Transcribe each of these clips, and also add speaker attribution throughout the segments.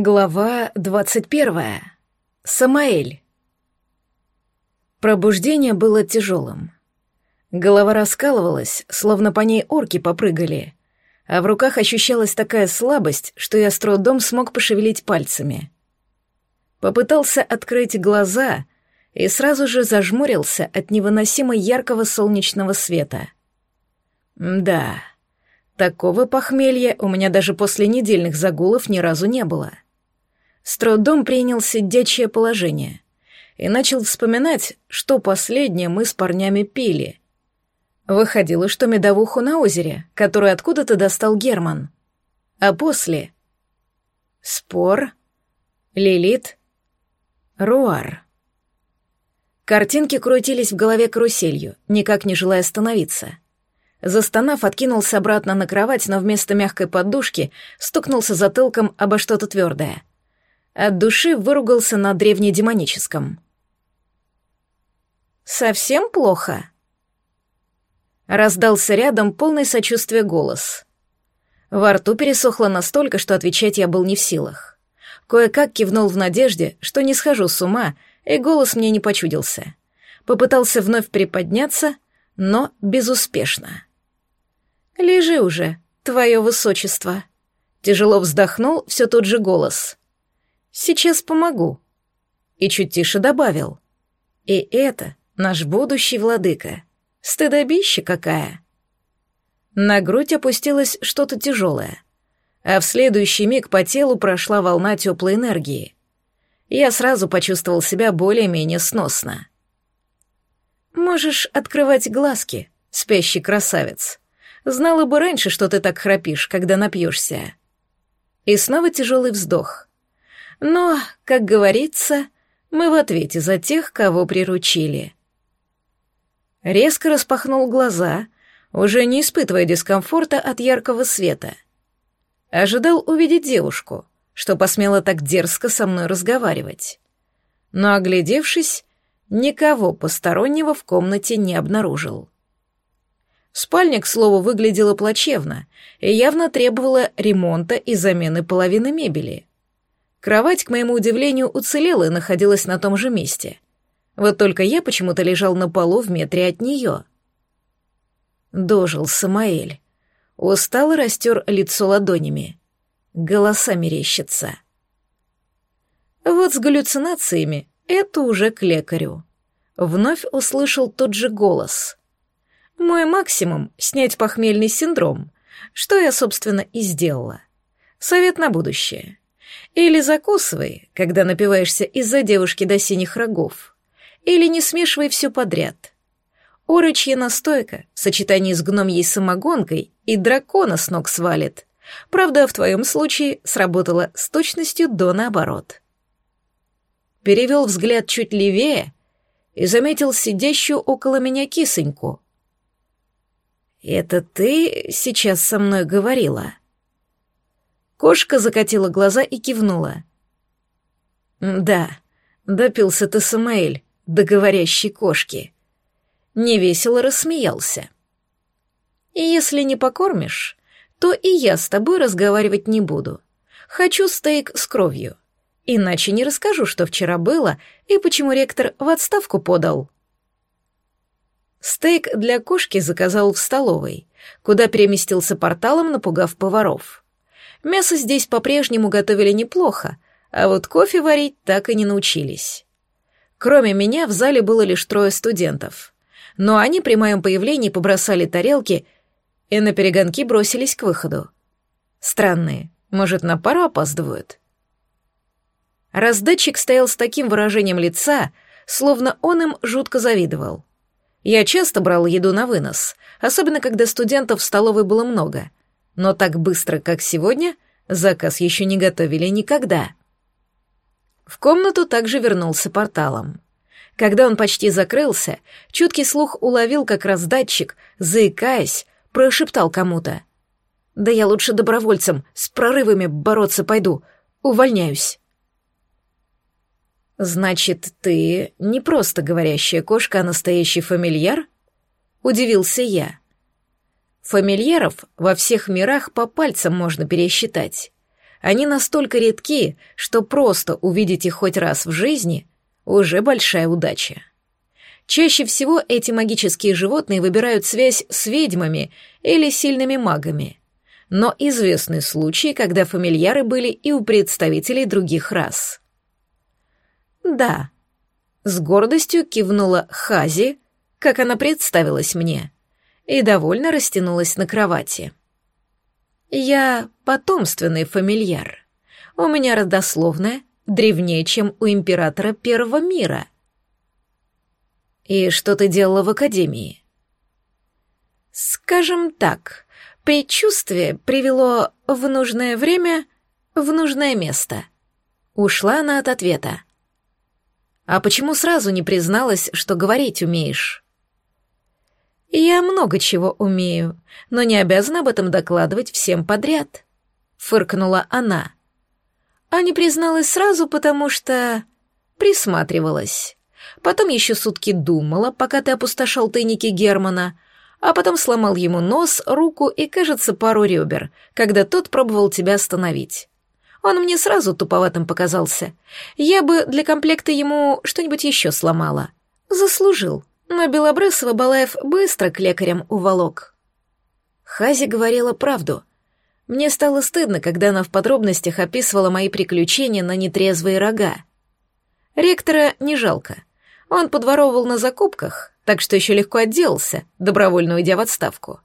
Speaker 1: Глава двадцать первая. Самаэль. Пробуждение было тяжелым. Голова раскалывалась, словно по ней орки попрыгали, а в руках ощущалась такая слабость, что я с трудом смог пошевелить пальцами. Попытался открыть глаза и сразу же зажмурился от невыносимо яркого солнечного света. Да, Такого похмелья у меня даже после недельных загулов ни разу не было. С трудом принял сидячее положение и начал вспоминать, что последнее мы с парнями пили. Выходило, что медовуху на озере, которую откуда-то достал Герман. А после... Спор, Лилит, Руар. Картинки крутились в голове каруселью, никак не желая остановиться — Застонав, откинулся обратно на кровать, но вместо мягкой подушки стукнулся затылком обо что-то твердое. От души выругался на древнедемоническом. «Совсем плохо?» Раздался рядом полный сочувствия голос. Во рту пересохло настолько, что отвечать я был не в силах. Кое-как кивнул в надежде, что не схожу с ума, и голос мне не почудился. Попытался вновь приподняться, но безуспешно. «Лежи уже, твое высочество». Тяжело вздохнул все тот же голос. «Сейчас помогу». И чуть тише добавил. «И это наш будущий владыка. Стыдобище какая». На грудь опустилось что-то тяжелое, а в следующий миг по телу прошла волна теплой энергии. Я сразу почувствовал себя более-менее сносно. «Можешь открывать глазки, спящий красавец», Знала бы раньше, что ты так храпишь, когда напьешься. И снова тяжелый вздох. Но, как говорится, мы в ответе за тех, кого приручили. Резко распахнул глаза, уже не испытывая дискомфорта от яркого света. Ожидал увидеть девушку, что посмела так дерзко со мной разговаривать. Но, оглядевшись, никого постороннего в комнате не обнаружил. Спальня, к слову, выглядела плачевно и явно требовала ремонта и замены половины мебели. Кровать, к моему удивлению, уцелела и находилась на том же месте. Вот только я почему-то лежал на полу в метре от нее. Дожил Самаэль. Устал и растер лицо ладонями. Голоса мерещатся. Вот с галлюцинациями это уже к лекарю. Вновь услышал тот же голос. Мой максимум — снять похмельный синдром, что я, собственно, и сделала. Совет на будущее. Или закусывай, когда напиваешься из-за девушки до синих рогов, или не смешивай все подряд. Орочья настойка в сочетании с гномьей самогонкой и дракона с ног свалит. Правда, в твоем случае сработала с точностью до наоборот. Перевел взгляд чуть левее и заметил сидящую около меня кисоньку — «Это ты сейчас со мной говорила?» Кошка закатила глаза и кивнула. «Да, допился ты, Самаэль, до говорящей кошки». Невесело рассмеялся. «И если не покормишь, то и я с тобой разговаривать не буду. Хочу стейк с кровью. Иначе не расскажу, что вчера было и почему ректор в отставку подал». Стейк для кошки заказал в столовой, куда переместился порталом, напугав поваров. Мясо здесь по-прежнему готовили неплохо, а вот кофе варить так и не научились. Кроме меня в зале было лишь трое студентов. Но они при моем появлении побросали тарелки и на перегонки бросились к выходу. Странные, может, на пару опаздывают? Раздатчик стоял с таким выражением лица, словно он им жутко завидовал. Я часто брал еду на вынос, особенно когда студентов в столовой было много. Но так быстро, как сегодня, заказ еще не готовили никогда. В комнату также вернулся порталом. Когда он почти закрылся, чуткий слух уловил, как раздатчик, заикаясь, прошептал кому-то. «Да я лучше добровольцем с прорывами бороться пойду. Увольняюсь». «Значит, ты не просто говорящая кошка, а настоящий фамильяр?» — удивился я. Фамильяров во всех мирах по пальцам можно пересчитать. Они настолько редки, что просто увидеть их хоть раз в жизни уже большая удача. Чаще всего эти магические животные выбирают связь с ведьмами или сильными магами. Но известны случаи, когда фамильяры были и у представителей других рас. Да, с гордостью кивнула Хази, как она представилась мне, и довольно растянулась на кровати. Я потомственный фамильяр. У меня родословная древнее, чем у императора Первого мира. И что ты делала в академии? Скажем так, предчувствие привело в нужное время в нужное место. Ушла она от ответа. А почему сразу не призналась, что говорить умеешь? Я много чего умею, но не обязана об этом докладывать всем подряд, фыркнула она. А не призналась сразу, потому что присматривалась. Потом еще сутки думала, пока ты опустошал тайники Германа, а потом сломал ему нос, руку и, кажется, пару ребер, когда тот пробовал тебя остановить. Он мне сразу туповатым показался. Я бы для комплекта ему что-нибудь еще сломала. Заслужил. Но Белобрысова Балаев быстро к лекарям уволок. Хази говорила правду. Мне стало стыдно, когда она в подробностях описывала мои приключения на нетрезвые рога. Ректора не жалко. Он подворовывал на закупках, так что еще легко отделался, добровольно уйдя в отставку.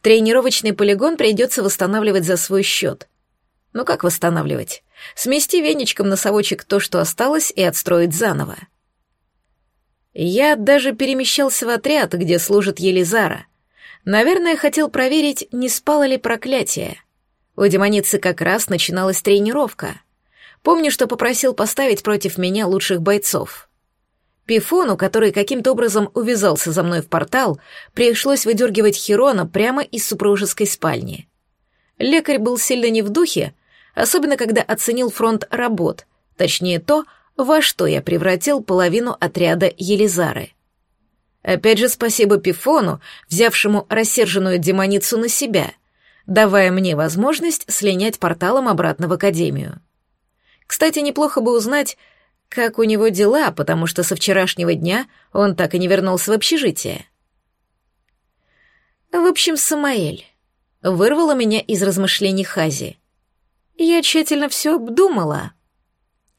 Speaker 1: Тренировочный полигон придется восстанавливать за свой счет. Ну как восстанавливать? Смести веничком на совочек то, что осталось, и отстроить заново. Я даже перемещался в отряд, где служит Елизара. Наверное, хотел проверить, не спало ли проклятие. У демоницы как раз начиналась тренировка. Помню, что попросил поставить против меня лучших бойцов. Пифону, который каким-то образом увязался за мной в портал, пришлось выдергивать Хирона прямо из супружеской спальни. Лекарь был сильно не в духе, особенно когда оценил фронт работ, точнее то, во что я превратил половину отряда Елизары. Опять же спасибо Пифону, взявшему рассерженную демоницу на себя, давая мне возможность слинять порталом обратно в Академию. Кстати, неплохо бы узнать, как у него дела, потому что со вчерашнего дня он так и не вернулся в общежитие. В общем, Самаэль вырвала меня из размышлений Хази. Я тщательно все обдумала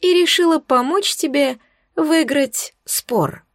Speaker 1: и решила помочь тебе выиграть спор.